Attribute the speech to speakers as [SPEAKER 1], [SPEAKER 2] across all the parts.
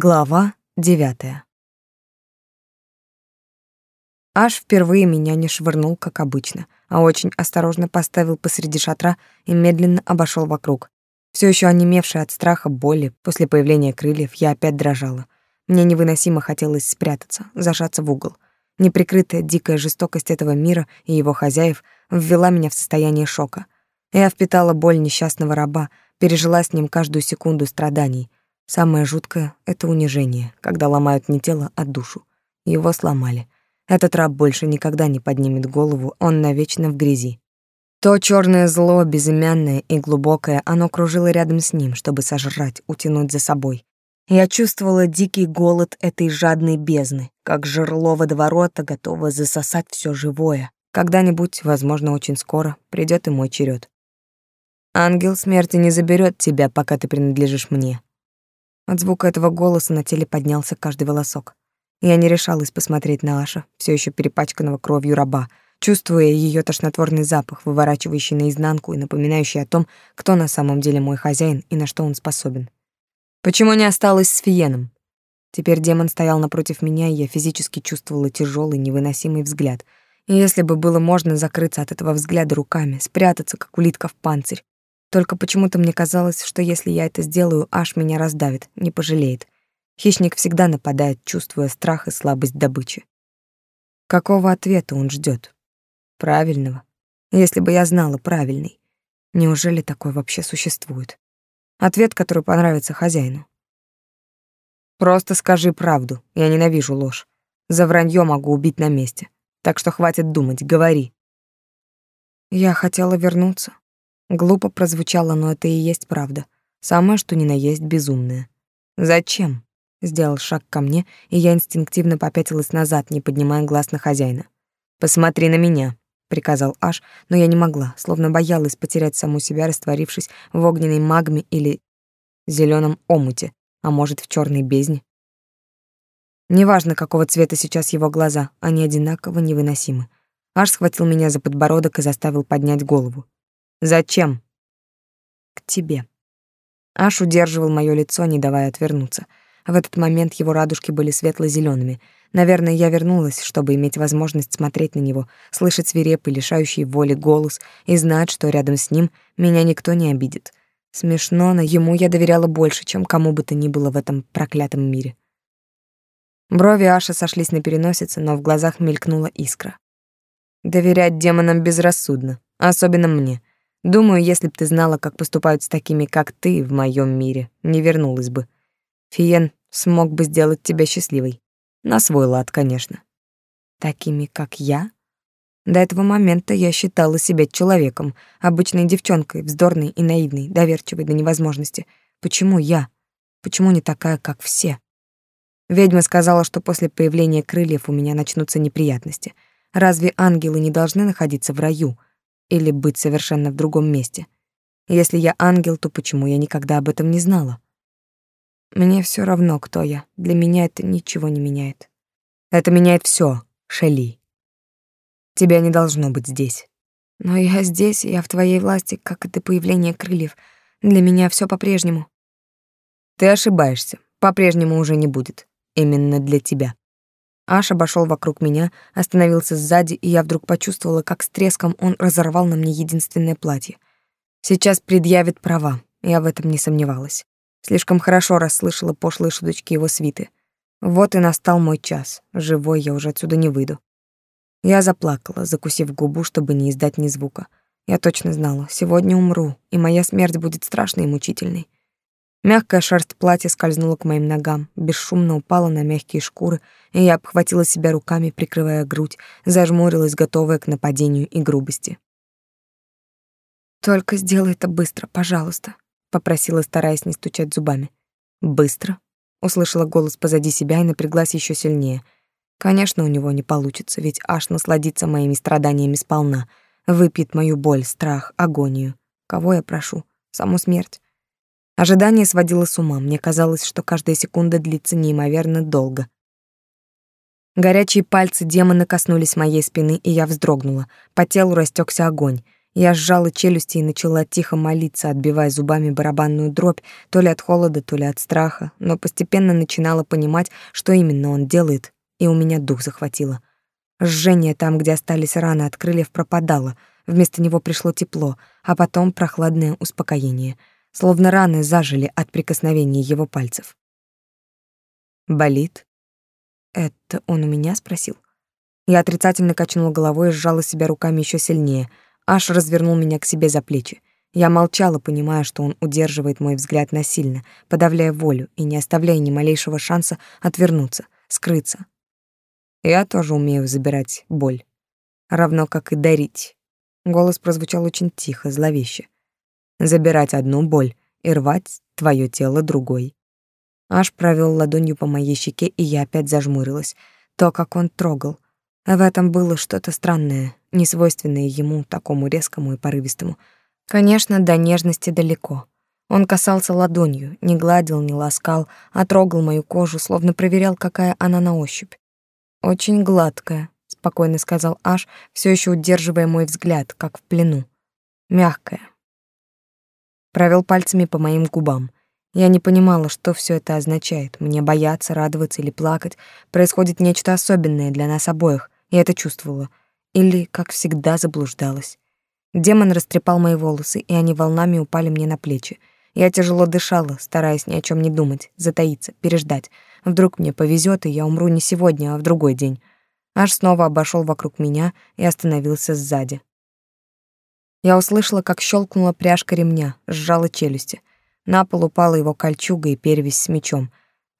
[SPEAKER 1] Глава девятая. Аж впервые меня не швырнул, как обычно, а очень осторожно поставил посреди шатра и медленно обошел вокруг. Все еще онемевшая от страха, боли, после появления крыльев, я опять дрожала. Мне невыносимо хотелось спрятаться, зажаться в угол. Неприкрытая дикая жестокость этого мира и его хозяев ввела меня в состояние шока. Я впитала боль несчастного раба, пережила с ним каждую секунду страданий — Самое жуткое — это унижение, когда ломают не тело, а душу. Его сломали. Этот раб больше никогда не поднимет голову, он навечно в грязи. То черное зло, безымянное и глубокое, оно кружило рядом с ним, чтобы сожрать, утянуть за собой. Я чувствовала дикий голод этой жадной бездны, как жерло водоворота, готово засосать все живое. Когда-нибудь, возможно, очень скоро, придет и мой черед. Ангел смерти не заберет тебя, пока ты принадлежишь мне. От звука этого голоса на теле поднялся каждый волосок. Я не решалась посмотреть на Аша, все еще перепачканного кровью раба, чувствуя ее тошнотворный запах, выворачивающий наизнанку и напоминающий о том, кто на самом деле мой хозяин и на что он способен. Почему не осталось с Фиеном? Теперь демон стоял напротив меня, и я физически чувствовала тяжелый, невыносимый взгляд. И если бы было можно закрыться от этого взгляда руками, спрятаться, как улитка в панцирь, только почему-то мне казалось, что если я это сделаю, аж меня раздавит, не пожалеет. Хищник всегда нападает, чувствуя страх и слабость добычи. Какого ответа он ждет? Правильного. Если бы я знала правильный. Неужели такой вообще существует? Ответ, который понравится хозяину. Просто скажи правду. Я ненавижу ложь. За вранье могу убить на месте. Так что хватит думать, говори. Я хотела вернуться. Глупо прозвучало, но это и есть правда. Самое, что ни на есть безумное. «Зачем?» — сделал шаг ко мне, и я инстинктивно попятилась назад, не поднимая глаз на хозяина. «Посмотри на меня», — приказал Аш, но я не могла, словно боялась потерять саму себя, растворившись в огненной магме или зеленом омуте, а может, в черной бездне. Неважно, какого цвета сейчас его глаза, они одинаково невыносимы. Аш схватил меня за подбородок и заставил поднять голову. Зачем? К тебе. Аш удерживал моё лицо, не давая отвернуться. В этот момент его радужки были светло зелеными Наверное, я вернулась, чтобы иметь возможность смотреть на него, слышать свирепый, лишающий воли голос и знать, что рядом с ним меня никто не обидит. Смешно, но ему я доверяла больше, чем кому бы то ни было в этом проклятом мире. Брови Аша сошлись на переносице, но в глазах мелькнула искра. Доверять демонам безрассудно, особенно мне. Думаю, если б ты знала, как поступают с такими, как ты, в моем мире, не вернулась бы. Фиен смог бы сделать тебя счастливой. На свой лад, конечно. Такими, как я? До этого момента я считала себя человеком, обычной девчонкой, вздорной и наивной, доверчивой до невозможности. Почему я? Почему не такая, как все? Ведьма сказала, что после появления крыльев у меня начнутся неприятности. Разве ангелы не должны находиться в раю? Или быть совершенно в другом месте. Если я ангел, то почему я никогда об этом не знала? Мне все равно, кто я. Для меня это ничего не меняет. Это меняет все, Шели. Тебя не должно быть здесь. Но я здесь, я в твоей власти, как и до появления крыльев. Для меня все по-прежнему. Ты ошибаешься. По-прежнему уже не будет. Именно для тебя. Аш обошел вокруг меня, остановился сзади, и я вдруг почувствовала, как с треском он разорвал на мне единственное платье. Сейчас предъявит права, я в этом не сомневалась. Слишком хорошо расслышала пошлые шуточки его свиты. Вот и настал мой час. Живой я уже отсюда не выйду. Я заплакала, закусив губу, чтобы не издать ни звука. Я точно знала, сегодня умру, и моя смерть будет страшной и мучительной. Мягкая шерсть платья скользнула к моим ногам, бесшумно упала на мягкие шкуры, и я обхватила себя руками, прикрывая грудь, зажмурилась, готовая к нападению и грубости. «Только сделай это быстро, пожалуйста», — попросила, стараясь не стучать зубами. «Быстро?» — услышала голос позади себя и напряглась еще сильнее. Конечно, у него не получится, ведь аж насладится моими страданиями сполна, выпьет мою боль, страх, агонию. Кого я прошу? Саму смерть? Ожидание сводило с ума, мне казалось, что каждая секунда длится неимоверно долго. Горячие пальцы демона коснулись моей спины, и я вздрогнула. По телу растекся огонь. Я сжала челюсти и начала тихо молиться, отбивая зубами барабанную дробь, то ли от холода, то ли от страха, но постепенно начинала понимать, что именно он делает, и у меня дух захватило. Жжение там, где остались раны от крыльев, пропадало, вместо него пришло тепло, а потом прохладное успокоение, словно раны зажили от прикосновения его пальцев. «Болит?» «Это он у меня?» — спросил. Я отрицательно качнула головой и сжала себя руками еще сильнее. Аш развернул меня к себе за плечи. Я молчала, понимая, что он удерживает мой взгляд насильно, подавляя волю и не оставляя ни малейшего шанса отвернуться, скрыться. Я тоже умею забирать боль, равно как и дарить. Голос прозвучал очень тихо, зловеще. Забирать одну боль и рвать твое тело другой. Аж провел ладонью по моей щеке, и я опять зажмурилась. То, как он трогал. В этом было что-то странное, несвойственное ему, такому резкому и порывистому. Конечно, до нежности далеко. Он касался ладонью, не гладил, не ласкал, а трогал мою кожу, словно проверял, какая она на ощупь. «Очень гладкая», — спокойно сказал Аш, все еще удерживая мой взгляд, как в плену. «Мягкая». Провел пальцами по моим губам. Я не понимала, что все это означает. Мне бояться, радоваться или плакать. Происходит нечто особенное для нас обоих. Я это чувствовала. Или, как всегда, заблуждалась. Демон растрепал мои волосы, и они волнами упали мне на плечи. Я тяжело дышала, стараясь ни о чем не думать, затаиться, переждать. Вдруг мне повезет, и я умру не сегодня, а в другой день. Аж снова обошел вокруг меня и остановился сзади. Я услышала, как щелкнула пряжка ремня, сжала челюсти. На пол упала его кольчуга и перевязь с мечом.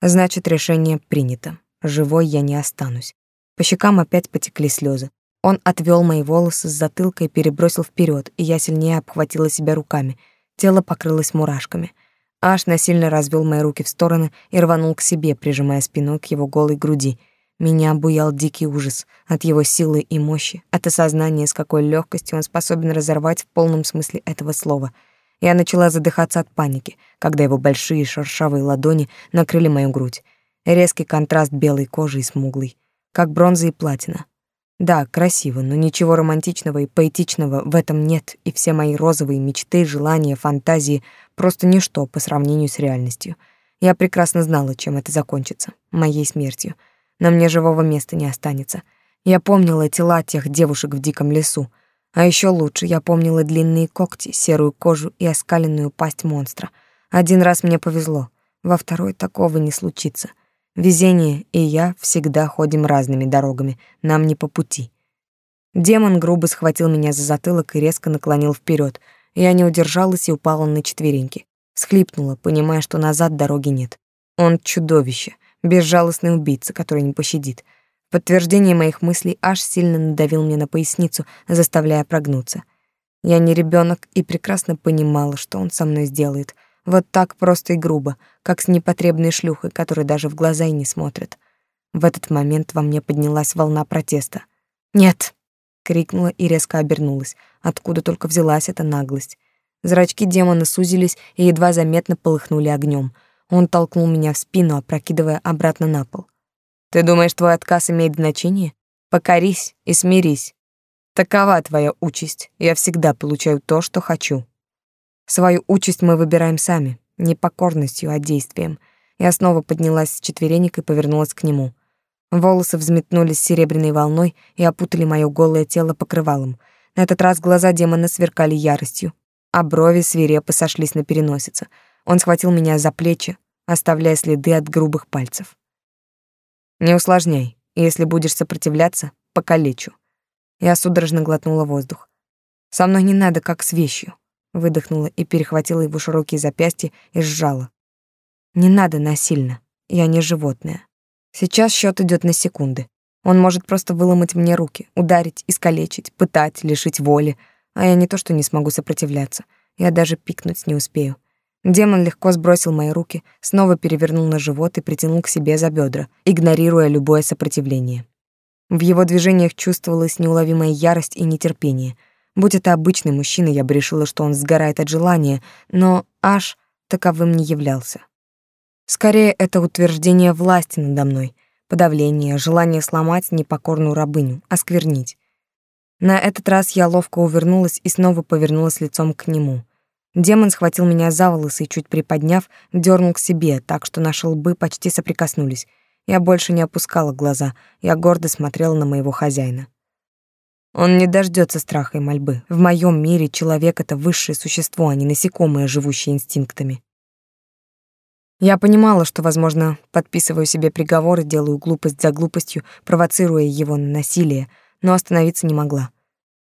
[SPEAKER 1] Значит, решение принято. Живой я не останусь. По щекам опять потекли слезы. Он отвел мои волосы с затылка и перебросил вперед, и я сильнее обхватила себя руками. Тело покрылось мурашками. Аж насильно развел мои руки в стороны и рванул к себе, прижимая спиной к его голой груди. Меня обуял дикий ужас от его силы и мощи, от осознания, с какой легкостью он способен разорвать в полном смысле этого слова — я начала задыхаться от паники, когда его большие шершавые ладони накрыли мою грудь. Резкий контраст белой кожи и смуглой, как бронза и платина. Да, красиво, но ничего романтичного и поэтичного в этом нет, и все мои розовые мечты, желания, фантазии — просто ничто по сравнению с реальностью. Я прекрасно знала, чем это закончится — моей смертью. На мне живого места не останется. Я помнила тела тех девушек в диком лесу, а еще лучше я помнила длинные когти, серую кожу и оскаленную пасть монстра. Один раз мне повезло, во второй такого не случится. Везение и я всегда ходим разными дорогами, нам не по пути. Демон грубо схватил меня за затылок и резко наклонил вперед. Я не удержалась и упала на четвереньки. Схлипнула, понимая, что назад дороги нет. Он чудовище, безжалостный убийца, который не пощадит подтверждение моих мыслей аж сильно надавил мне на поясницу, заставляя прогнуться. Я не ребенок и прекрасно понимала, что он со мной сделает. Вот так просто и грубо, как с непотребной шлюхой, которая даже в глаза и не смотрит. В этот момент во мне поднялась волна протеста. «Нет!» — крикнула и резко обернулась. Откуда только взялась эта наглость. Зрачки демона сузились и едва заметно полыхнули огнем. Он толкнул меня в спину, опрокидывая обратно на пол. Ты думаешь, твой отказ имеет значение? Покорись и смирись. Такова твоя участь. Я всегда получаю то, что хочу. Свою участь мы выбираем сами, не покорностью, а действием. Я снова поднялась с четверенек и повернулась к нему. Волосы взметнулись серебряной волной и опутали моё голое тело покрывалом. На этот раз глаза демона сверкали яростью, а брови свирепо сошлись на переносице. Он схватил меня за плечи, оставляя следы от грубых пальцев. Не усложняй. Если будешь сопротивляться, покалечу. Я судорожно глотнула воздух. Со мной не надо, как с вещью. Выдохнула и перехватила его широкие запястья и сжала. Не надо насильно. Я не животное. Сейчас счет идет на секунды. Он может просто выломать мне руки, ударить, искалечить, пытать, лишить воли, а я не то что не смогу сопротивляться, я даже пикнуть не успею. Демон легко сбросил мои руки, снова перевернул на живот и притянул к себе за бедра, игнорируя любое сопротивление. В его движениях чувствовалась неуловимая ярость и нетерпение. Будь это обычный мужчина, я бы решила, что он сгорает от желания, но аж таковым не являлся. Скорее, это утверждение власти надо мной, подавление, желание сломать непокорную рабыню, осквернить. На этот раз я ловко увернулась и снова повернулась лицом к нему. Демон схватил меня за волосы и, чуть приподняв, дернул к себе, так что наши лбы почти соприкоснулись. Я больше не опускала глаза, я гордо смотрела на моего хозяина. Он не дождется страха и мольбы. В моем мире человек — это высшее существо, а не насекомое, живущее инстинктами. Я понимала, что, возможно, подписываю себе приговор и делаю глупость за глупостью, провоцируя его на насилие, но остановиться не могла.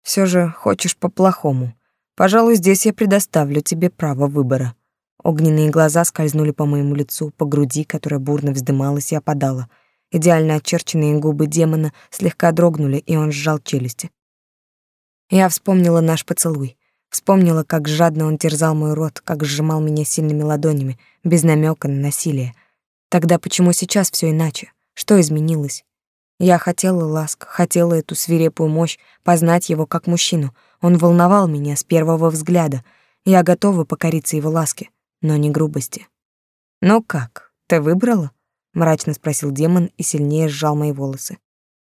[SPEAKER 1] Все же хочешь по-плохому. Пожалуй, здесь я предоставлю тебе право выбора. Огненные глаза скользнули по моему лицу, по груди, которая бурно вздымалась и опадала. Идеально очерченные губы демона слегка дрогнули, и он сжал челюсти. Я вспомнила наш поцелуй. Вспомнила, как жадно он терзал мой рот, как сжимал меня сильными ладонями, без намека на насилие. Тогда почему сейчас все иначе? Что изменилось? Я хотела ласк, хотела эту свирепую мощь, познать его как мужчину — он волновал меня с первого взгляда. Я готова покориться его ласке, но не грубости. «Ну как, ты выбрала?» — мрачно спросил демон и сильнее сжал мои волосы.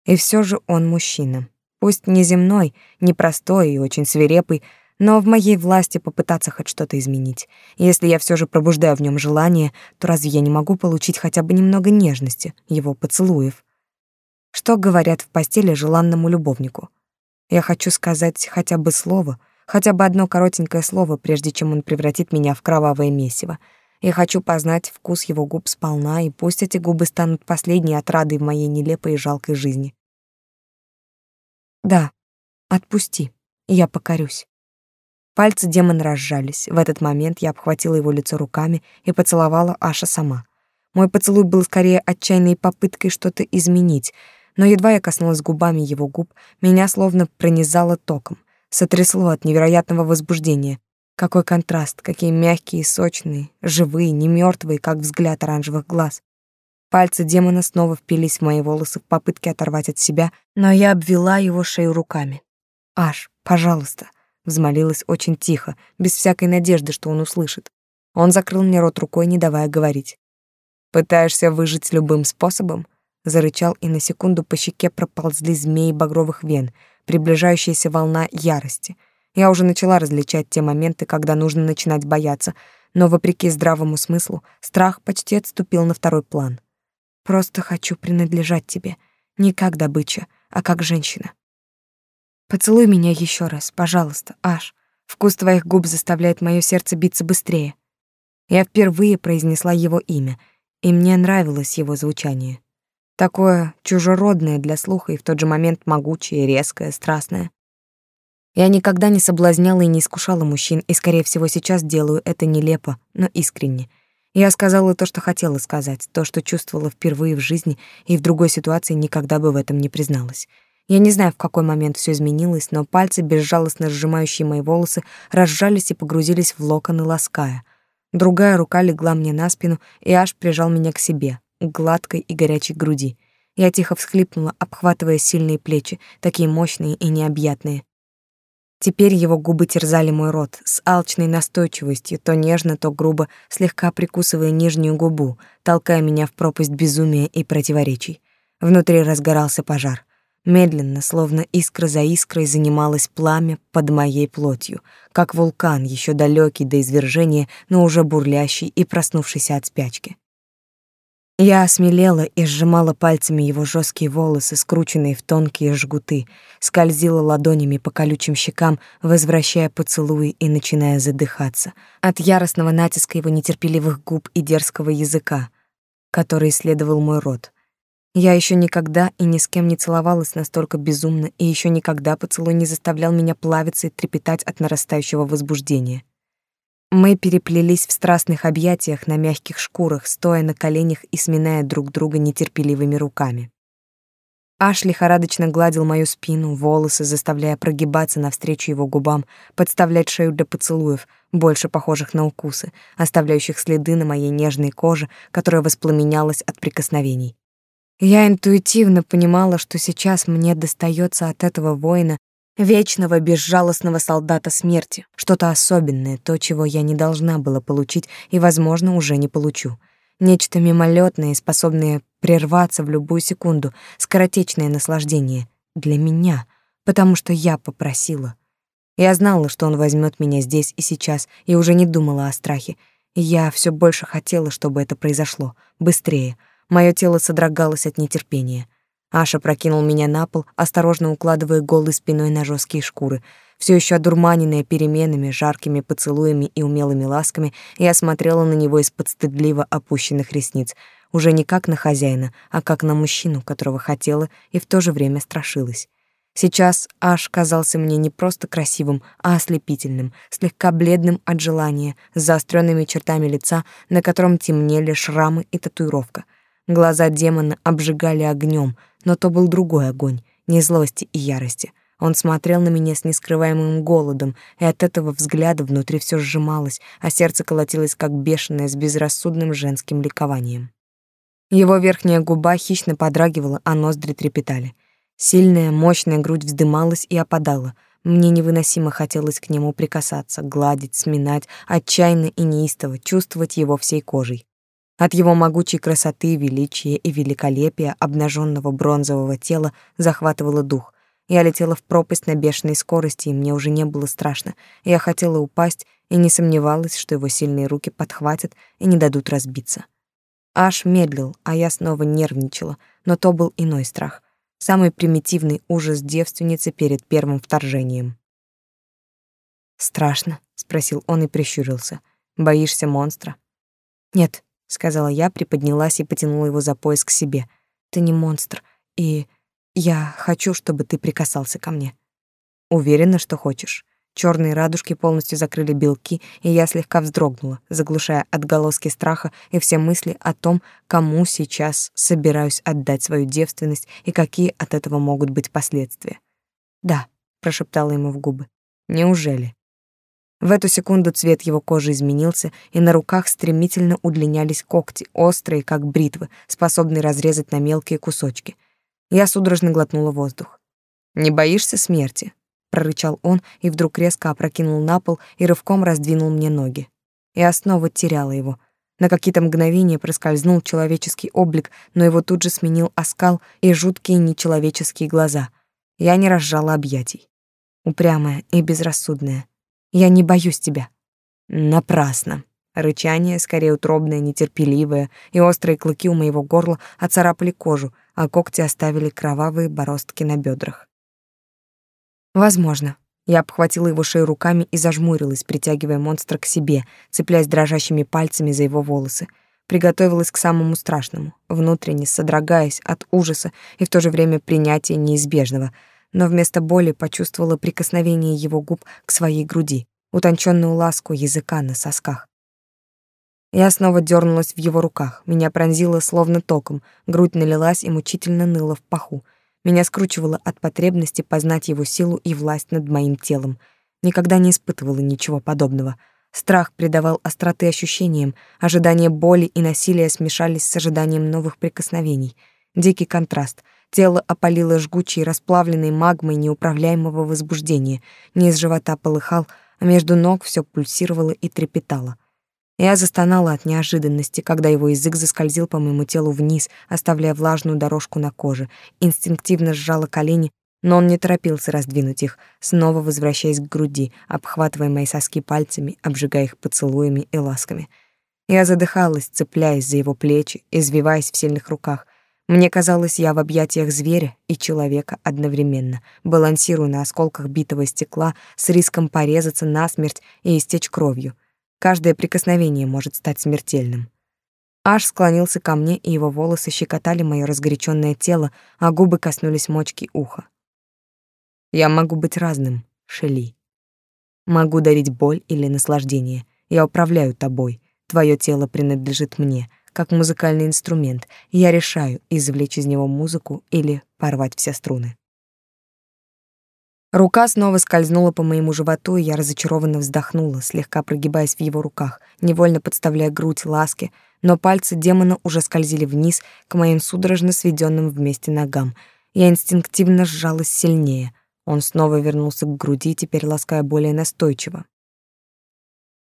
[SPEAKER 1] И все же он мужчина. Пусть не земной, не простой и очень свирепый, но в моей власти попытаться хоть что-то изменить. Если я все же пробуждаю в нем желание, то разве я не могу получить хотя бы немного нежности, его поцелуев? Что говорят в постели желанному любовнику? Я хочу сказать хотя бы слово, хотя бы одно коротенькое слово, прежде чем он превратит меня в кровавое месиво. Я хочу познать вкус его губ сполна, и пусть эти губы станут последней отрадой в моей нелепой и жалкой жизни. Да, отпусти, и я покорюсь. Пальцы демона разжались. В этот момент я обхватила его лицо руками и поцеловала Аша сама. Мой поцелуй был скорее отчаянной попыткой что-то изменить — но едва я коснулась губами его губ, меня словно пронизало током, сотрясло от невероятного возбуждения. Какой контраст, какие мягкие и сочные, живые, не мертвые, как взгляд оранжевых глаз. Пальцы демона снова впились в мои волосы в попытке оторвать от себя, но я обвела его шею руками. «Аш, пожалуйста», — взмолилась очень тихо, без всякой надежды, что он услышит. Он закрыл мне рот рукой, не давая говорить. «Пытаешься выжить любым способом?» Зарычал, и на секунду по щеке проползли змеи багровых вен, приближающаяся волна ярости. Я уже начала различать те моменты, когда нужно начинать бояться, но, вопреки здравому смыслу, страх почти отступил на второй план. «Просто хочу принадлежать тебе, не как добыча, а как женщина. Поцелуй меня еще раз, пожалуйста, Аш. Вкус твоих губ заставляет мое сердце биться быстрее». Я впервые произнесла его имя, и мне нравилось его звучание. Такое чужеродное для слуха и в тот же момент могучее, резкое, страстное. Я никогда не соблазняла и не искушала мужчин, и, скорее всего, сейчас делаю это нелепо, но искренне. Я сказала то, что хотела сказать, то, что чувствовала впервые в жизни, и в другой ситуации никогда бы в этом не призналась. Я не знаю, в какой момент все изменилось, но пальцы, безжалостно сжимающие мои волосы, разжались и погрузились в локоны, лаская. Другая рука легла мне на спину и аж прижал меня к себе, гладкой и горячей груди. Я тихо всхлипнула, обхватывая сильные плечи, такие мощные и необъятные. Теперь его губы терзали мой рот с алчной настойчивостью, то нежно, то грубо, слегка прикусывая нижнюю губу, толкая меня в пропасть безумия и противоречий. Внутри разгорался пожар. Медленно, словно искра за искрой, занималось пламя под моей плотью, как вулкан, еще далекий до извержения, но уже бурлящий и проснувшийся от спячки. Я осмелела и сжимала пальцами его жесткие волосы, скрученные в тонкие жгуты, скользила ладонями по колючим щекам, возвращая поцелуи и начиная задыхаться от яростного натиска его нетерпеливых губ и дерзкого языка, который исследовал мой рот. Я еще никогда и ни с кем не целовалась настолько безумно, и еще никогда поцелуй не заставлял меня плавиться и трепетать от нарастающего возбуждения. Мы переплелись в страстных объятиях на мягких шкурах, стоя на коленях и сминая друг друга нетерпеливыми руками. Аш лихорадочно гладил мою спину, волосы, заставляя прогибаться навстречу его губам, подставлять шею для поцелуев, больше похожих на укусы, оставляющих следы на моей нежной коже, которая воспламенялась от прикосновений. Я интуитивно понимала, что сейчас мне достается от этого воина вечного безжалостного солдата смерти, что-то особенное, то, чего я не должна была получить и, возможно, уже не получу. Нечто мимолетное, способное прерваться в любую секунду, скоротечное наслаждение. Для меня. потому что я попросила. Я знала, что он возьмет меня здесь и сейчас, и уже не думала о страхе. Я все больше хотела, чтобы это произошло. Быстрее. Мое тело содрогалось от нетерпения. Аша прокинул меня на пол, осторожно укладывая голой спиной на жесткие шкуры. Все еще одурманенная переменами, жаркими поцелуями и умелыми ласками, я смотрела на него из-под стыдливо опущенных ресниц, уже не как на хозяина, а как на мужчину, которого хотела и в то же время страшилась. Сейчас Аш казался мне не просто красивым, а ослепительным, слегка бледным от желания, с заостренными чертами лица, на котором темнели шрамы и татуировка. Глаза демона обжигали огнем, но то был другой огонь, не злости и ярости. Он смотрел на меня с нескрываемым голодом, и от этого взгляда внутри все сжималось, а сердце колотилось как бешеное с безрассудным женским ликованием. Его верхняя губа хищно подрагивала, а ноздри трепетали — Сильная, мощная грудь вздымалась и опадала. Мне невыносимо хотелось к нему прикасаться, гладить, сминать, отчаянно и неистово чувствовать его всей кожей. От его могучей красоты, величия и великолепия обнаженного бронзового тела захватывало дух. Я летела в пропасть на бешеной скорости, и мне уже не было страшно. Я хотела упасть и не сомневалась, что его сильные руки подхватят и не дадут разбиться. Аж медлил, а я снова нервничала, но то был иной страх самый примитивный ужас девственницы перед первым вторжением. «Страшно?» — спросил он и прищурился. «Боишься монстра?» «Нет», — сказала я, приподнялась и потянула его за пояс к себе. «Ты не монстр, и я хочу, чтобы ты прикасался ко мне». «Уверена, что хочешь?» Черные радужки полностью закрыли белки, и я слегка вздрогнула, заглушая отголоски страха и все мысли о том, кому сейчас собираюсь отдать свою девственность и какие от этого могут быть последствия. «Да», — прошептала ему в губы. «Неужели?» В эту секунду цвет его кожи изменился, и на руках стремительно удлинялись когти, острые, как бритвы, способные разрезать на мелкие кусочки. Я судорожно глотнула воздух. «Не боишься смерти?» прорычал он и вдруг резко опрокинул на пол и рывком раздвинул мне ноги. Я снова теряла его. На какие-то мгновения проскользнул человеческий облик, но его тут же сменил оскал и жуткие нечеловеческие глаза. Я не разжала объятий. Упрямая и безрассудная. Я не боюсь тебя. Напрасно. Рычание, скорее утробное, нетерпеливое, и острые клыки у моего горла оцарапали кожу, а когти оставили кровавые бороздки на бедрах. Возможно. Я обхватила его шею руками и зажмурилась, притягивая монстра к себе, цепляясь дрожащими пальцами за его волосы. Приготовилась к самому страшному, внутренне содрогаясь от ужаса и в то же время принятия неизбежного, но вместо боли почувствовала прикосновение его губ к своей груди, утонченную ласку языка на сосках. Я снова дернулась в его руках, меня пронзило словно током, грудь налилась и мучительно ныла в паху — меня скручивало от потребности познать его силу и власть над моим телом. Никогда не испытывала ничего подобного. Страх придавал остроты ощущениям, ожидание боли и насилия смешались с ожиданием новых прикосновений. Дикий контраст. Тело опалило жгучей, расплавленной магмой неуправляемого возбуждения. Низ живота полыхал, а между ног все пульсировало и трепетало — я застонала от неожиданности, когда его язык заскользил по моему телу вниз, оставляя влажную дорожку на коже. Инстинктивно сжала колени, но он не торопился раздвинуть их, снова возвращаясь к груди, обхватывая мои соски пальцами, обжигая их поцелуями и ласками. Я задыхалась, цепляясь за его плечи, извиваясь в сильных руках. Мне казалось, я в объятиях зверя и человека одновременно, балансируя на осколках битого стекла с риском порезаться насмерть и истечь кровью — Каждое прикосновение может стать смертельным. Аш склонился ко мне, и его волосы щекотали мое разгоряченное тело, а губы коснулись мочки уха. Я могу быть разным, Шели. Могу дарить боль или наслаждение. Я управляю тобой. Твое тело принадлежит мне, как музыкальный инструмент, я решаю, извлечь из него музыку или порвать все струны. Рука снова скользнула по моему животу, и я разочарованно вздохнула, слегка прогибаясь в его руках, невольно подставляя грудь ласке, но пальцы демона уже скользили вниз к моим судорожно сведенным вместе ногам. Я инстинктивно сжалась сильнее. Он снова вернулся к груди, теперь лаская более настойчиво,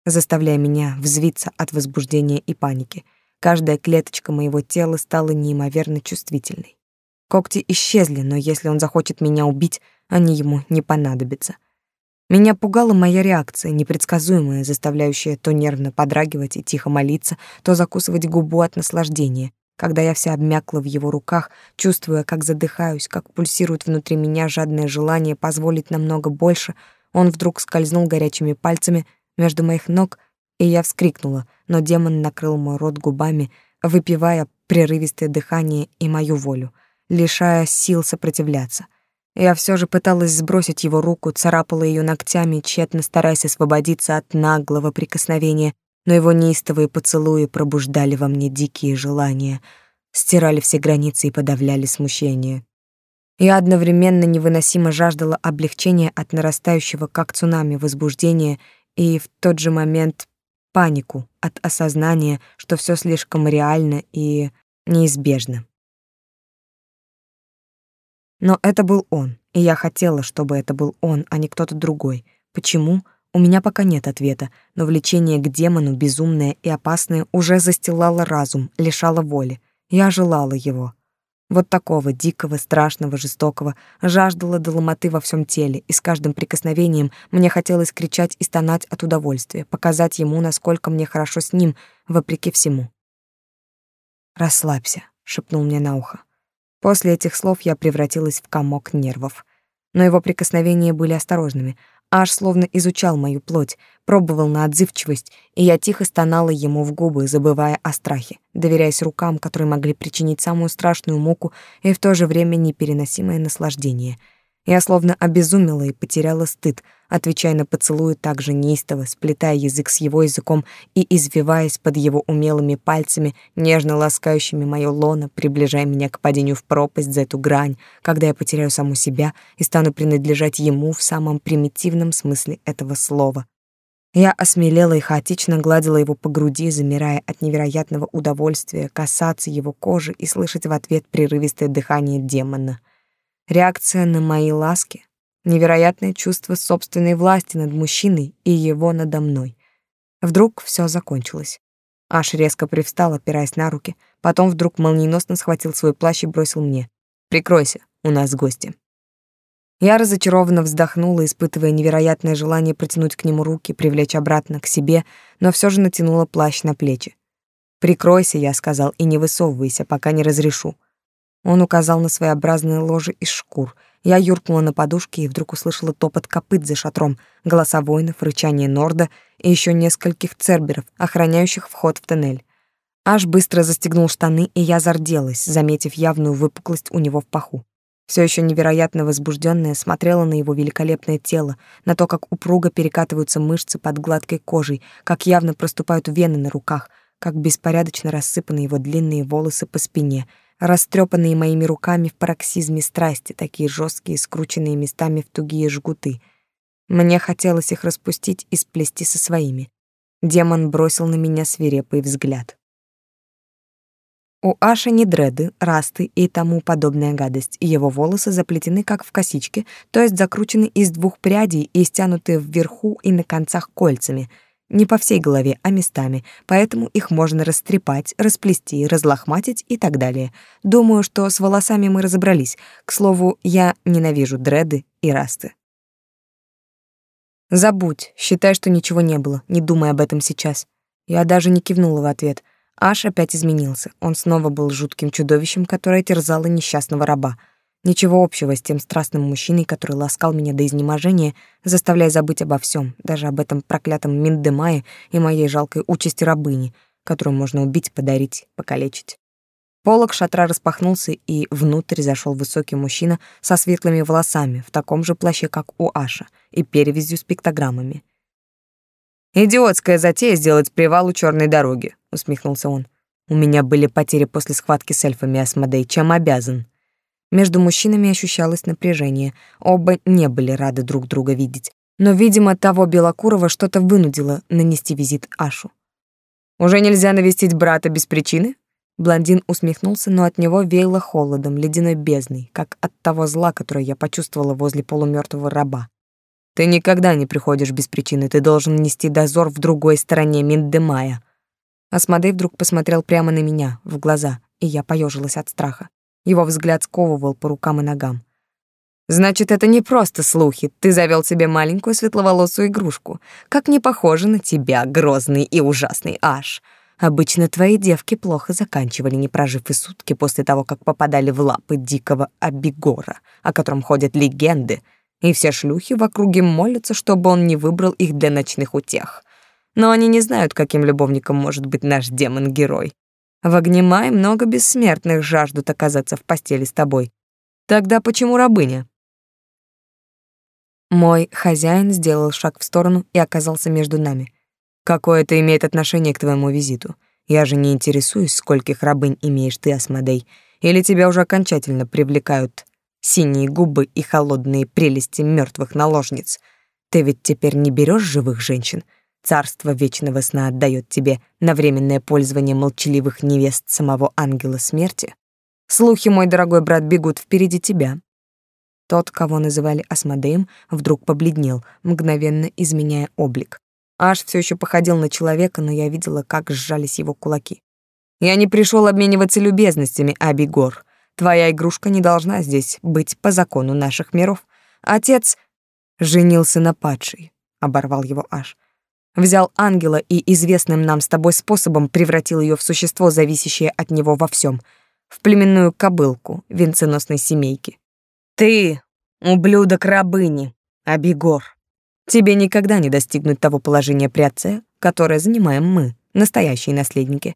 [SPEAKER 1] заставляя меня взвиться от возбуждения и паники. Каждая клеточка моего тела стала неимоверно чувствительной. Когти исчезли, но если он захочет меня убить, они ему не понадобятся. Меня пугала моя реакция, непредсказуемая, заставляющая то нервно подрагивать и тихо молиться, то закусывать губу от наслаждения, когда я вся обмякла в его руках, чувствуя, как задыхаюсь, как пульсирует внутри меня жадное желание позволить намного больше, он вдруг скользнул горячими пальцами между моих ног, и я вскрикнула, но демон накрыл мой рот губами, выпивая прерывистое дыхание и мою волю, лишая сил сопротивляться. Я все же пыталась сбросить его руку, царапала ее ногтями, тщетно стараясь освободиться от наглого прикосновения, но его неистовые поцелуи пробуждали во мне дикие желания, стирали все границы и подавляли смущение. Я одновременно невыносимо жаждала облегчения от нарастающего как цунами возбуждения и в тот же момент панику от осознания, что все слишком реально и неизбежно. Но это был он, и я хотела, чтобы это был он, а не кто-то другой. Почему? У меня пока нет ответа, но влечение к демону, безумное и опасное, уже застилало разум, лишало воли. Я желала его. Вот такого дикого, страшного, жестокого, жаждала до ломоты во всем теле, и с каждым прикосновением мне хотелось кричать и стонать от удовольствия, показать ему, насколько мне хорошо с ним, вопреки всему. «Расслабься», — шепнул мне на ухо. После этих слов я превратилась в комок нервов. Но его прикосновения были осторожными, аж словно изучал мою плоть, пробовал на отзывчивость, и я тихо стонала ему в губы, забывая о страхе, доверяясь рукам, которые могли причинить самую страшную муку и в то же время непереносимое наслаждение — я словно обезумела и потеряла стыд, отвечая на поцелуи так же неистово, сплетая язык с его языком и извиваясь под его умелыми пальцами, нежно ласкающими моё лоно, приближая меня к падению в пропасть за эту грань, когда я потеряю саму себя и стану принадлежать ему в самом примитивном смысле этого слова. Я осмелела и хаотично гладила его по груди, замирая от невероятного удовольствия касаться его кожи и слышать в ответ прерывистое дыхание демона — Реакция на мои ласки, невероятное чувство собственной власти над мужчиной и его надо мной. Вдруг все закончилось. Аш резко привстал, опираясь на руки, потом вдруг молниеносно схватил свой плащ и бросил мне. «Прикройся, у нас гости». Я разочарованно вздохнула, испытывая невероятное желание протянуть к нему руки, привлечь обратно к себе, но все же натянула плащ на плечи. «Прикройся», — я сказал, — «и не высовывайся, пока не разрешу. Он указал на своеобразное ложе из шкур. Я юркнула на подушке и вдруг услышала топот копыт за шатром, голоса воинов, рычание Норда и еще нескольких церберов, охраняющих вход в тоннель. Аж быстро застегнул штаны, и я зарделась, заметив явную выпуклость у него в паху. Все еще невероятно возбужденная смотрела на его великолепное тело, на то, как упруго перекатываются мышцы под гладкой кожей, как явно проступают вены на руках, как беспорядочно рассыпаны его длинные волосы по спине — растрепанные моими руками в пароксизме страсти, такие жесткие, скрученные местами в тугие жгуты. Мне хотелось их распустить и сплести со своими. Демон бросил на меня свирепый взгляд. У Аши не дреды, расты и тому подобная гадость, и его волосы заплетены как в косички, то есть закручены из двух прядей и стянуты вверху и на концах кольцами — не по всей голове, а местами, поэтому их можно растрепать, расплести, разлохматить и так далее. Думаю, что с волосами мы разобрались. К слову, я ненавижу дреды и расты. Забудь, считай, что ничего не было, не думай об этом сейчас. Я даже не кивнула в ответ. Аш опять изменился. Он снова был жутким чудовищем, которое терзало несчастного раба — Ничего общего с тем страстным мужчиной, который ласкал меня до изнеможения, заставляя забыть обо всем, даже об этом проклятом Миндемае и моей жалкой участи рабыни, которую можно убить, подарить, покалечить. Полок шатра распахнулся, и внутрь зашел высокий мужчина со светлыми волосами, в таком же плаще, как у Аша, и перевязью с пиктограммами. «Идиотская затея сделать привал у черной дороги», — усмехнулся он. «У меня были потери после схватки с эльфами Асмодей, чем обязан». Между мужчинами ощущалось напряжение. Оба не были рады друг друга видеть. Но, видимо, того Белокурова что-то вынудило нанести визит Ашу. «Уже нельзя навестить брата без причины?» Блондин усмехнулся, но от него веяло холодом, ледяной бездной, как от того зла, которое я почувствовала возле полумертвого раба. «Ты никогда не приходишь без причины, ты должен нести дозор в другой стороне Миндемая». Асмодей вдруг посмотрел прямо на меня, в глаза, и я поежилась от страха. Его взгляд сковывал по рукам и ногам. Значит, это не просто слухи. Ты завел себе маленькую светловолосую игрушку. Как не похоже на тебя, грозный и ужасный Аш. Обычно твои девки плохо заканчивали, не прожив и сутки после того, как попадали в лапы дикого Абигора, о котором ходят легенды, и все шлюхи в округе молятся, чтобы он не выбрал их для ночных утех. Но они не знают, каким любовником может быть наш демон-герой. В Огнемай много бессмертных жаждут оказаться в постели с тобой. Тогда почему рабыня? Мой хозяин сделал шаг в сторону и оказался между нами. Какое это имеет отношение к твоему визиту? Я же не интересуюсь, скольких рабынь имеешь ты, Асмодей, или тебя уже окончательно привлекают синие губы и холодные прелести мертвых наложниц. Ты ведь теперь не берешь живых женщин. Царство вечного сна отдает тебе на временное пользование молчаливых невест самого ангела смерти. Слухи, мой дорогой брат, бегут впереди тебя. Тот, кого называли Асмодеем, вдруг побледнел, мгновенно изменяя облик. Аж все еще походил на человека, но я видела, как сжались его кулаки. «Я не пришел обмениваться любезностями, Абигор. Твоя игрушка не должна здесь быть по закону наших миров. Отец женился на падшей», — оборвал его Аш. «Взял ангела и известным нам с тобой способом превратил ее в существо, зависящее от него во всем, в племенную кобылку венценосной семейки. Ты — ублюдок рабыни, Абигор». Тебе никогда не достигнуть того положения при отце, которое занимаем мы, настоящие наследники.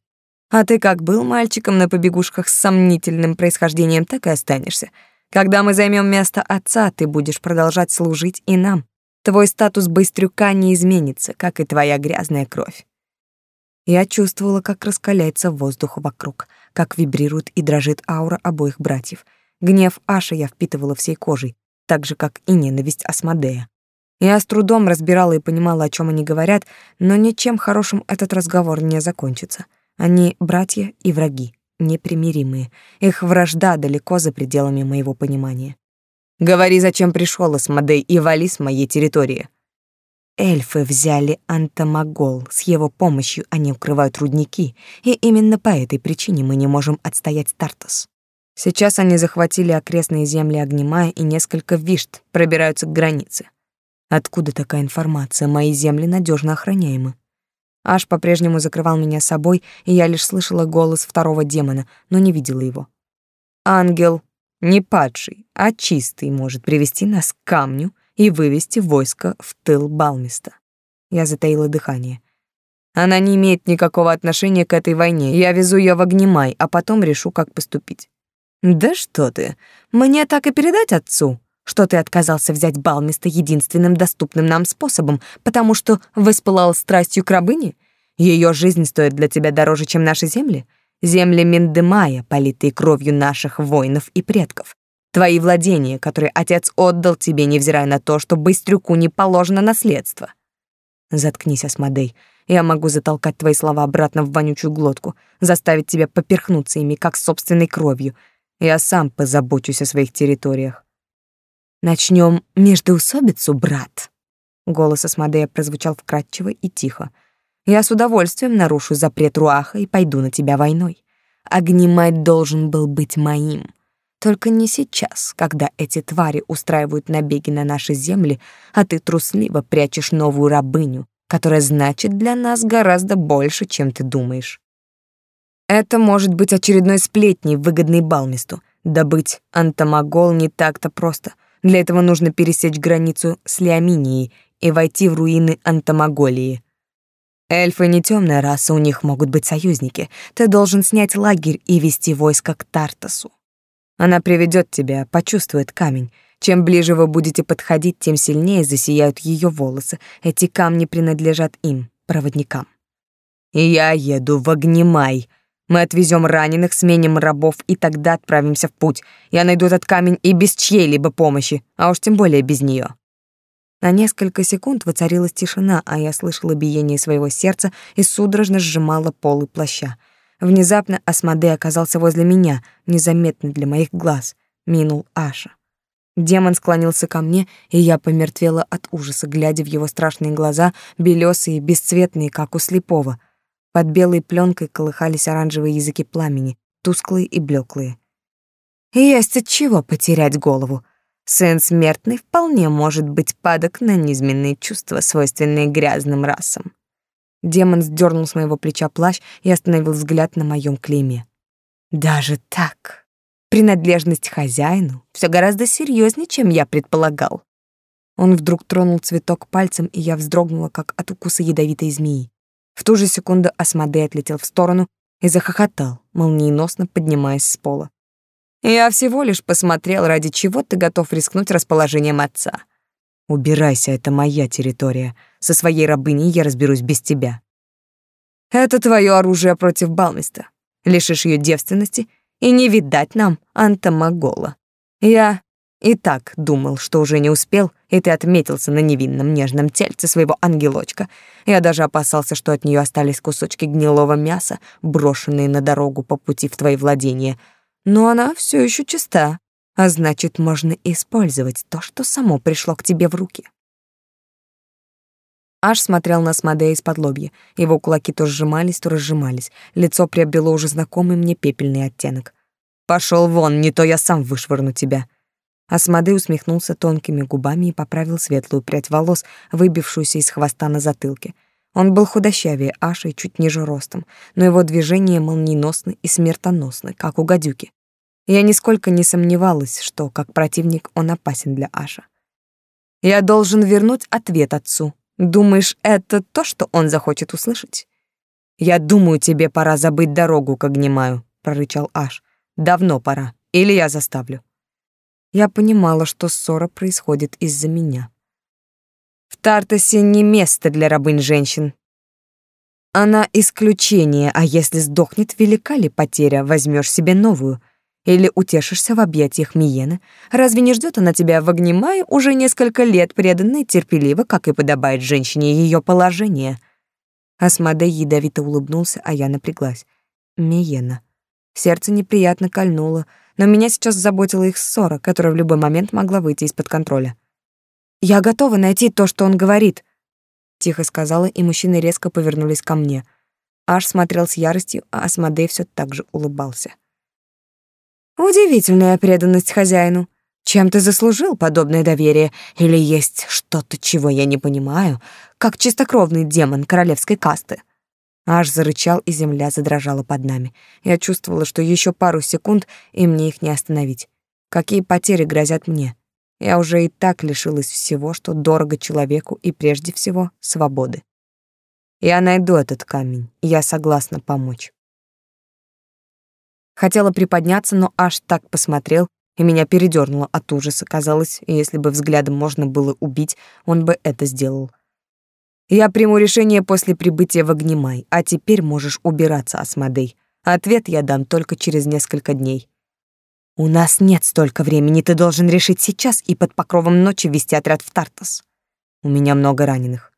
[SPEAKER 1] А ты как был мальчиком на побегушках с сомнительным происхождением, так и останешься. Когда мы займем место отца, ты будешь продолжать служить и нам. Твой статус быстрюка не изменится, как и твоя грязная кровь. Я чувствовала, как раскаляется воздух вокруг, как вибрирует и дрожит аура обоих братьев. Гнев Аша я впитывала всей кожей, так же, как и ненависть Асмодея. Я с трудом разбирала и понимала, о чем они говорят, но ничем хорошим этот разговор не закончится. Они братья и враги, непримиримые. Их вражда далеко за пределами моего понимания. «Говори, зачем пришел, Асмодей, и вали с моей территории». Эльфы взяли Антомагол. С его помощью они укрывают рудники, и именно по этой причине мы не можем отстоять Тартас. Сейчас они захватили окрестные земли Огнемая и несколько вишт пробираются к границе. Откуда такая информация? Мои земли надежно охраняемы. Аш по-прежнему закрывал меня собой, и я лишь слышала голос второго демона, но не видела его. Ангел, не падший, а чистый, может привести нас к камню и вывести войско в тыл Балмиста. Я затаила дыхание. Она не имеет никакого отношения к этой войне. Я везу ее в Огнемай, а потом решу, как поступить. Да что ты? Мне так и передать отцу? что ты отказался взять Балмиста единственным доступным нам способом, потому что воспылал страстью к рабыне? Ее жизнь стоит для тебя дороже, чем наши земли? Земли Миндемая, политые кровью наших воинов и предков. Твои владения, которые отец отдал тебе, невзирая на то, что Быстрюку не положено наследство. Заткнись, Асмодей. Я могу затолкать твои слова обратно в вонючую глотку, заставить тебя поперхнуться ими, как собственной кровью. Я сам позабочусь о своих территориях. Начнем междоусобицу, брат. Голос Асмодея прозвучал вкрадчиво и тихо. Я с удовольствием нарушу запрет Руаха и пойду на тебя войной. Огнемать должен был быть моим. Только не сейчас, когда эти твари устраивают набеги на наши земли, а ты трусливо прячешь новую рабыню, которая значит для нас гораздо больше, чем ты думаешь. Это может быть очередной сплетней, выгодной Балмисту. Добыть антомагол не так-то просто — для этого нужно пересечь границу с Леоминией и войти в руины Антомоголии. Эльфы не темная раса, у них могут быть союзники. Ты должен снять лагерь и вести войско к Тартасу. Она приведет тебя, почувствует камень. Чем ближе вы будете подходить, тем сильнее засияют ее волосы. Эти камни принадлежат им, проводникам. Я еду в Огнемай, мы отвезем раненых, сменим рабов и тогда отправимся в путь. Я найду этот камень и без чьей-либо помощи, а уж тем более без нее. На несколько секунд воцарилась тишина, а я слышала биение своего сердца и судорожно сжимала полы плаща. Внезапно Асмодей оказался возле меня, незаметно для моих глаз. Минул Аша. Демон склонился ко мне, и я помертвела от ужаса, глядя в его страшные глаза, белесые, бесцветные, как у слепого — под белой пленкой колыхались оранжевые языки пламени, тусклые и блеклые. Есть от чего потерять голову. Сын смертный вполне может быть падок на низменные чувства, свойственные грязным расам. Демон сдернул с моего плеча плащ и остановил взгляд на моем клейме. Даже так. Принадлежность хозяину все гораздо серьезнее, чем я предполагал. Он вдруг тронул цветок пальцем, и я вздрогнула, как от укуса ядовитой змеи. В ту же секунду Асмодей отлетел в сторону и захохотал, молниеносно поднимаясь с пола. «Я всего лишь посмотрел, ради чего ты готов рискнуть расположением отца. Убирайся, это моя территория. Со своей рабыней я разберусь без тебя. Это твое оружие против Балмиста. Лишишь ее девственности, и не видать нам антомогола. Я и так думал, что уже не успел, и ты отметился на невинном нежном тельце своего ангелочка. Я даже опасался, что от нее остались кусочки гнилого мяса, брошенные на дорогу по пути в твои владения. Но она все еще чиста, а значит, можно использовать то, что само пришло к тебе в руки. Аж смотрел на Смодея из-под лобья. Его кулаки то сжимались, то разжимались. Лицо приобрело уже знакомый мне пепельный оттенок. Пошел вон, не то я сам вышвырну тебя». Асмодей усмехнулся тонкими губами и поправил светлую прядь волос, выбившуюся из хвоста на затылке. Он был худощавее Аши чуть ниже ростом, но его движения молниеносны и смертоносны, как у гадюки. Я нисколько не сомневалась, что, как противник, он опасен для Аша. «Я должен вернуть ответ отцу. Думаешь, это то, что он захочет услышать?» «Я думаю, тебе пора забыть дорогу к Огнемаю», — прорычал Аш. «Давно пора. Или я заставлю». Я понимала, что ссора происходит из-за меня. Тартасе не место для рабынь-женщин. Она исключение, а если сдохнет, велика ли потеря, возьмешь себе новую — или утешишься в объятиях Миены? Разве не ждет она тебя в Огнемае уже несколько лет преданно и терпеливо, как и подобает женщине ее положение?» Асмодей ядовито улыбнулся, а я напряглась. Миена. Сердце неприятно кольнуло, но меня сейчас заботила их ссора, которая в любой момент могла выйти из-под контроля. «Я готова найти то, что он говорит», — тихо сказала, и мужчины резко повернулись ко мне. Аж смотрел с яростью, а Асмодей все так же улыбался. Удивительная преданность хозяину. Чем ты заслужил подобное доверие? Или есть что-то, чего я не понимаю, как чистокровный демон королевской касты?» Аж зарычал, и земля задрожала под нами. Я чувствовала, что еще пару секунд, и мне их не остановить. Какие потери грозят мне? Я уже и так лишилась всего, что дорого человеку, и прежде всего свободы. Я найду этот камень, я согласна помочь. Хотела приподняться, но аж так посмотрел, и меня передернуло от ужаса. Казалось, если бы взглядом можно было убить, он бы это сделал. Я приму решение после прибытия в Огнемай, а теперь можешь убираться, Асмодей. Ответ я дам только через несколько дней. У нас нет столько времени, ты должен решить сейчас и под покровом ночи вести отряд в Тартас. У меня много раненых.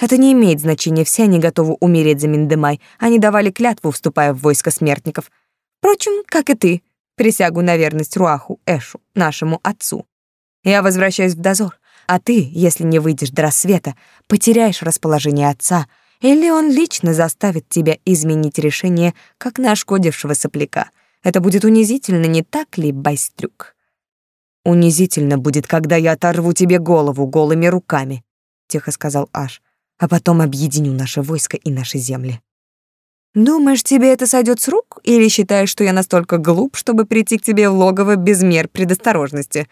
[SPEAKER 1] Это не имеет значения, все они готовы умереть за Миндемай. Они давали клятву, вступая в войско смертников — Впрочем, как и ты, присягу на верность Руаху Эшу, нашему отцу. Я возвращаюсь в дозор, а ты, если не выйдешь до рассвета, потеряешь расположение отца, или он лично заставит тебя изменить решение, как нашкодившего сопляка. Это будет унизительно, не так ли, Байстрюк? Унизительно будет, когда я оторву тебе голову голыми руками, тихо сказал Аш, а потом объединю наше войско и наши земли. Думаешь, тебе это сойдет с рук, или считаешь, что я настолько глуп, чтобы прийти к тебе в логово без мер предосторожности?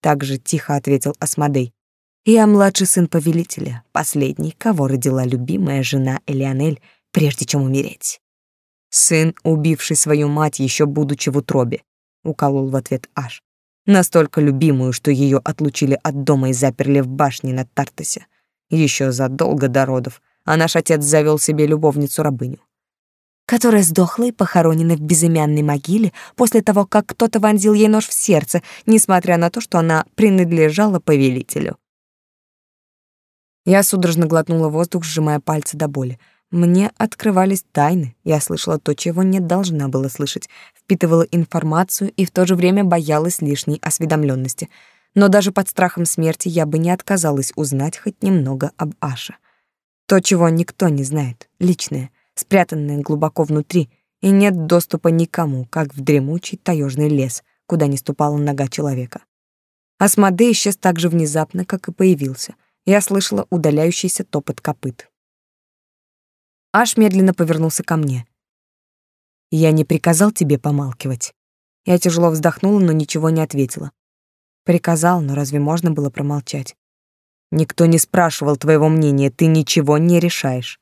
[SPEAKER 1] Так же тихо ответил Асмодей. Я младший сын повелителя, последний, кого родила любимая жена Элеонель, прежде чем умереть. Сын, убивший свою мать, еще будучи в утробе, уколол в ответ Аш. Настолько любимую, что ее отлучили от дома и заперли в башне на Тартасе. Еще задолго до родов, а наш отец завел себе любовницу-рабыню которая сдохла и похоронена в безымянной могиле после того, как кто-то вонзил ей нож в сердце, несмотря на то, что она принадлежала повелителю. Я судорожно глотнула воздух, сжимая пальцы до боли. Мне открывались тайны, я слышала то, чего не должна была слышать, впитывала информацию и в то же время боялась лишней осведомленности. Но даже под страхом смерти я бы не отказалась узнать хоть немного об Аше. То, чего никто не знает, личное — спрятанное глубоко внутри, и нет доступа никому, как в дремучий таежный лес, куда не ступала нога человека. Асмодей исчез так же внезапно, как и появился. Я слышала удаляющийся топот копыт. Аш медленно повернулся ко мне. «Я не приказал тебе помалкивать». Я тяжело вздохнула, но ничего не ответила. Приказал, но разве можно было промолчать? Никто не спрашивал твоего мнения, ты ничего не решаешь.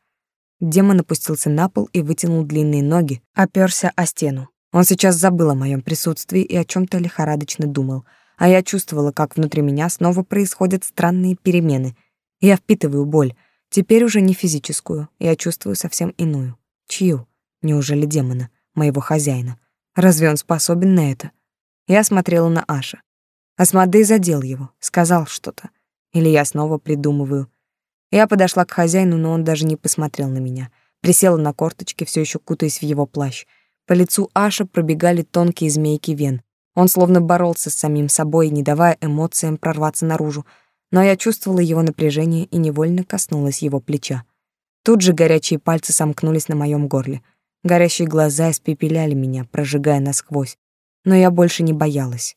[SPEAKER 1] Демон опустился на пол и вытянул длинные ноги, оперся о стену. Он сейчас забыл о моем присутствии и о чем то лихорадочно думал, а я чувствовала, как внутри меня снова происходят странные перемены. Я впитываю боль, теперь уже не физическую, я чувствую совсем иную. Чью? Неужели демона, моего хозяина? Разве он способен на это? Я смотрела на Аша. Асмодей задел его, сказал что-то. Или я снова придумываю. Я подошла к хозяину, но он даже не посмотрел на меня. Присела на корточки, все еще кутаясь в его плащ. По лицу Аша пробегали тонкие змейки вен. Он словно боролся с самим собой, не давая эмоциям прорваться наружу. Но я чувствовала его напряжение и невольно коснулась его плеча. Тут же горячие пальцы сомкнулись на моем горле. Горящие глаза испепеляли меня, прожигая насквозь. Но я больше не боялась.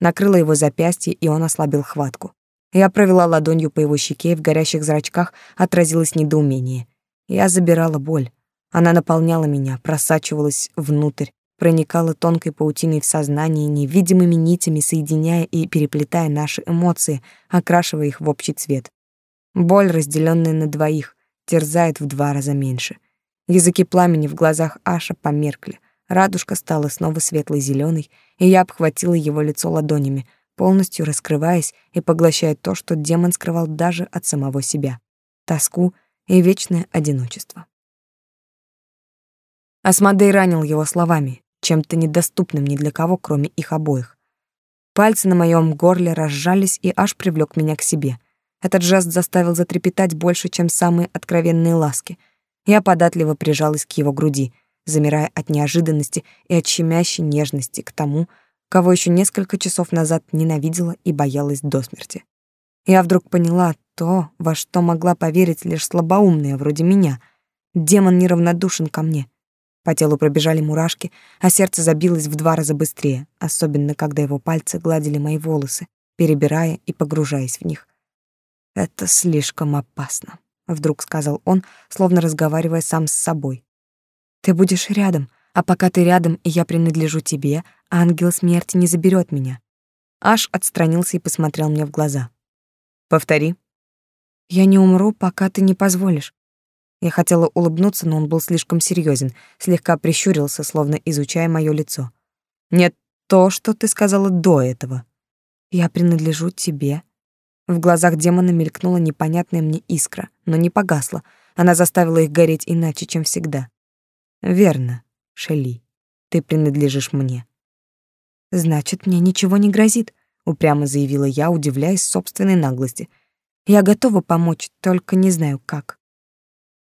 [SPEAKER 1] Накрыла его запястье, и он ослабил хватку. Я провела ладонью по его щеке, и в горящих зрачках отразилось недоумение. Я забирала боль. Она наполняла меня, просачивалась внутрь, проникала тонкой паутиной в сознание, невидимыми нитями соединяя и переплетая наши эмоции, окрашивая их в общий цвет. Боль, разделенная на двоих, терзает в два раза меньше. Языки пламени в глазах Аша померкли. Радужка стала снова светлой зеленой, и я обхватила его лицо ладонями — полностью раскрываясь и поглощая то, что демон скрывал даже от самого себя — тоску и вечное одиночество. Асмодей ранил его словами, чем-то недоступным ни для кого, кроме их обоих. Пальцы на моем горле разжались и аж привлек меня к себе. Этот жест заставил затрепетать больше, чем самые откровенные ласки. Я податливо прижалась к его груди, замирая от неожиданности и от щемящей нежности к тому, кого еще несколько часов назад ненавидела и боялась до смерти. Я вдруг поняла то, во что могла поверить лишь слабоумная вроде меня. Демон неравнодушен ко мне. По телу пробежали мурашки, а сердце забилось в два раза быстрее, особенно когда его пальцы гладили мои волосы, перебирая и погружаясь в них. «Это слишком опасно», — вдруг сказал он, словно разговаривая сам с собой. «Ты будешь рядом, а пока ты рядом, и я принадлежу тебе, ангел смерти не заберет меня. Аш отстранился и посмотрел мне в глаза. Повтори. Я не умру, пока ты не позволишь. Я хотела улыбнуться, но он был слишком серьезен, слегка прищурился, словно изучая мое лицо. Нет, то, что ты сказала до этого. Я принадлежу тебе. В глазах демона мелькнула непонятная мне искра, но не погасла. Она заставила их гореть иначе, чем всегда. Верно. Шелли, ты принадлежишь мне. Значит, мне ничего не грозит, упрямо заявила я, удивляясь собственной наглости. Я готова помочь, только не знаю как.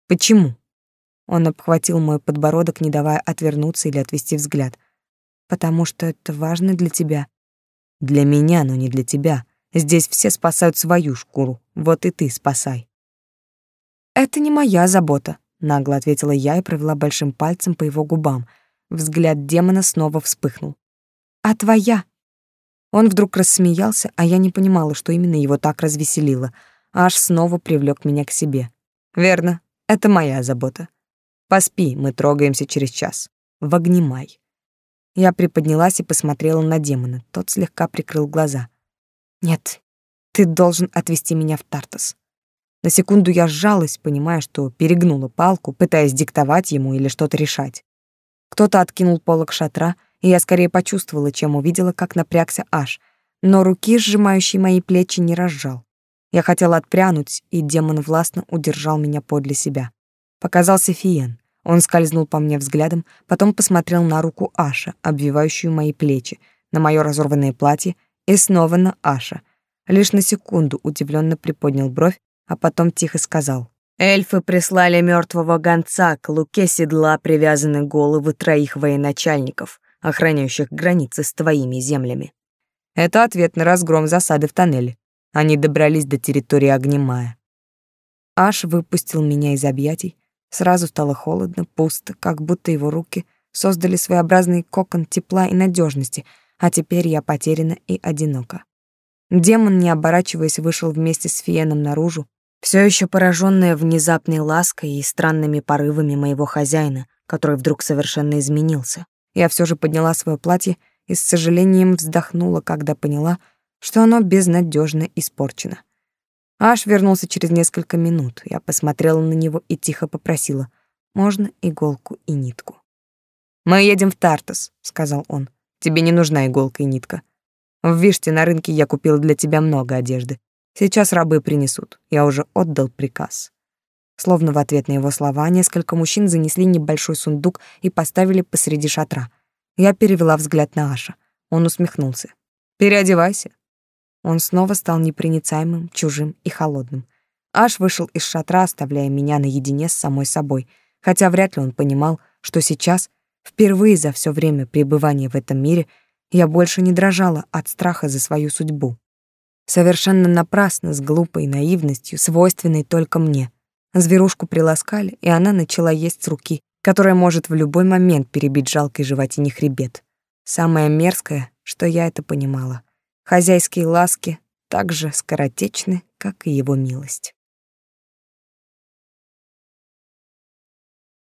[SPEAKER 1] Почему? Он обхватил мой подбородок, не давая отвернуться или отвести взгляд. Потому что это важно для тебя. Для меня, но не для тебя. Здесь все спасают свою шкуру. Вот и ты спасай. Это не моя забота, нагло ответила я и провела большим пальцем по его губам. Взгляд демона снова вспыхнул. А твоя? Он вдруг рассмеялся, а я не понимала, что именно его так развеселило. Аж снова привлек меня к себе. Верно, это моя забота. Поспи, мы трогаемся через час. В огнемай. Я приподнялась и посмотрела на демона. Тот слегка прикрыл глаза. Нет, ты должен отвезти меня в Тартас. На секунду я сжалась, понимая, что перегнула палку, пытаясь диктовать ему или что-то решать. Кто-то откинул полог шатра, и я скорее почувствовала, чем увидела, как напрягся Аш, но руки, сжимающие мои плечи, не разжал. Я хотела отпрянуть, и демон властно удержал меня подле себя. Показался Фиен. Он скользнул по мне взглядом, потом посмотрел на руку Аша, обвивающую мои плечи, на мое разорванное платье и снова на Аша. Лишь на секунду удивленно приподнял бровь, а потом тихо сказал. «Эльфы прислали мертвого гонца, к луке седла привязаны головы троих военачальников, охраняющих границы с твоими землями. Это ответ на разгром засады в тоннеле. Они добрались до территории Огнемая. Аш выпустил меня из объятий. Сразу стало холодно, пусто, как будто его руки создали своеобразный кокон тепла и надежности, а теперь я потеряна и одинока. Демон, не оборачиваясь, вышел вместе с Фиеном наружу, все еще пораженная внезапной лаской и странными порывами моего хозяина, который вдруг совершенно изменился. Я все же подняла свое платье и с сожалением вздохнула, когда поняла, что оно безнадежно испорчено. Аш вернулся через несколько минут. Я посмотрела на него и тихо попросила: "Можно иголку и нитку?" "Мы едем в Тартас", сказал он. "Тебе не нужна иголка и нитка. В Виште на рынке я купил для тебя много одежды. Сейчас рабы принесут. Я уже отдал приказ. Словно в ответ на его слова несколько мужчин занесли небольшой сундук и поставили посреди шатра. Я перевела взгляд на Аша. Он усмехнулся. «Переодевайся». Он снова стал непроницаемым, чужим и холодным. Аш вышел из шатра, оставляя меня наедине с самой собой, хотя вряд ли он понимал, что сейчас, впервые за все время пребывания в этом мире, я больше не дрожала от страха за свою судьбу. Совершенно напрасно, с глупой наивностью, свойственной только мне. Зверушку приласкали, и она начала есть с руки, которая может в любой момент перебить жалкой животине хребет. Самое мерзкое, что я это понимала. Хозяйские ласки так же скоротечны, как и его милость.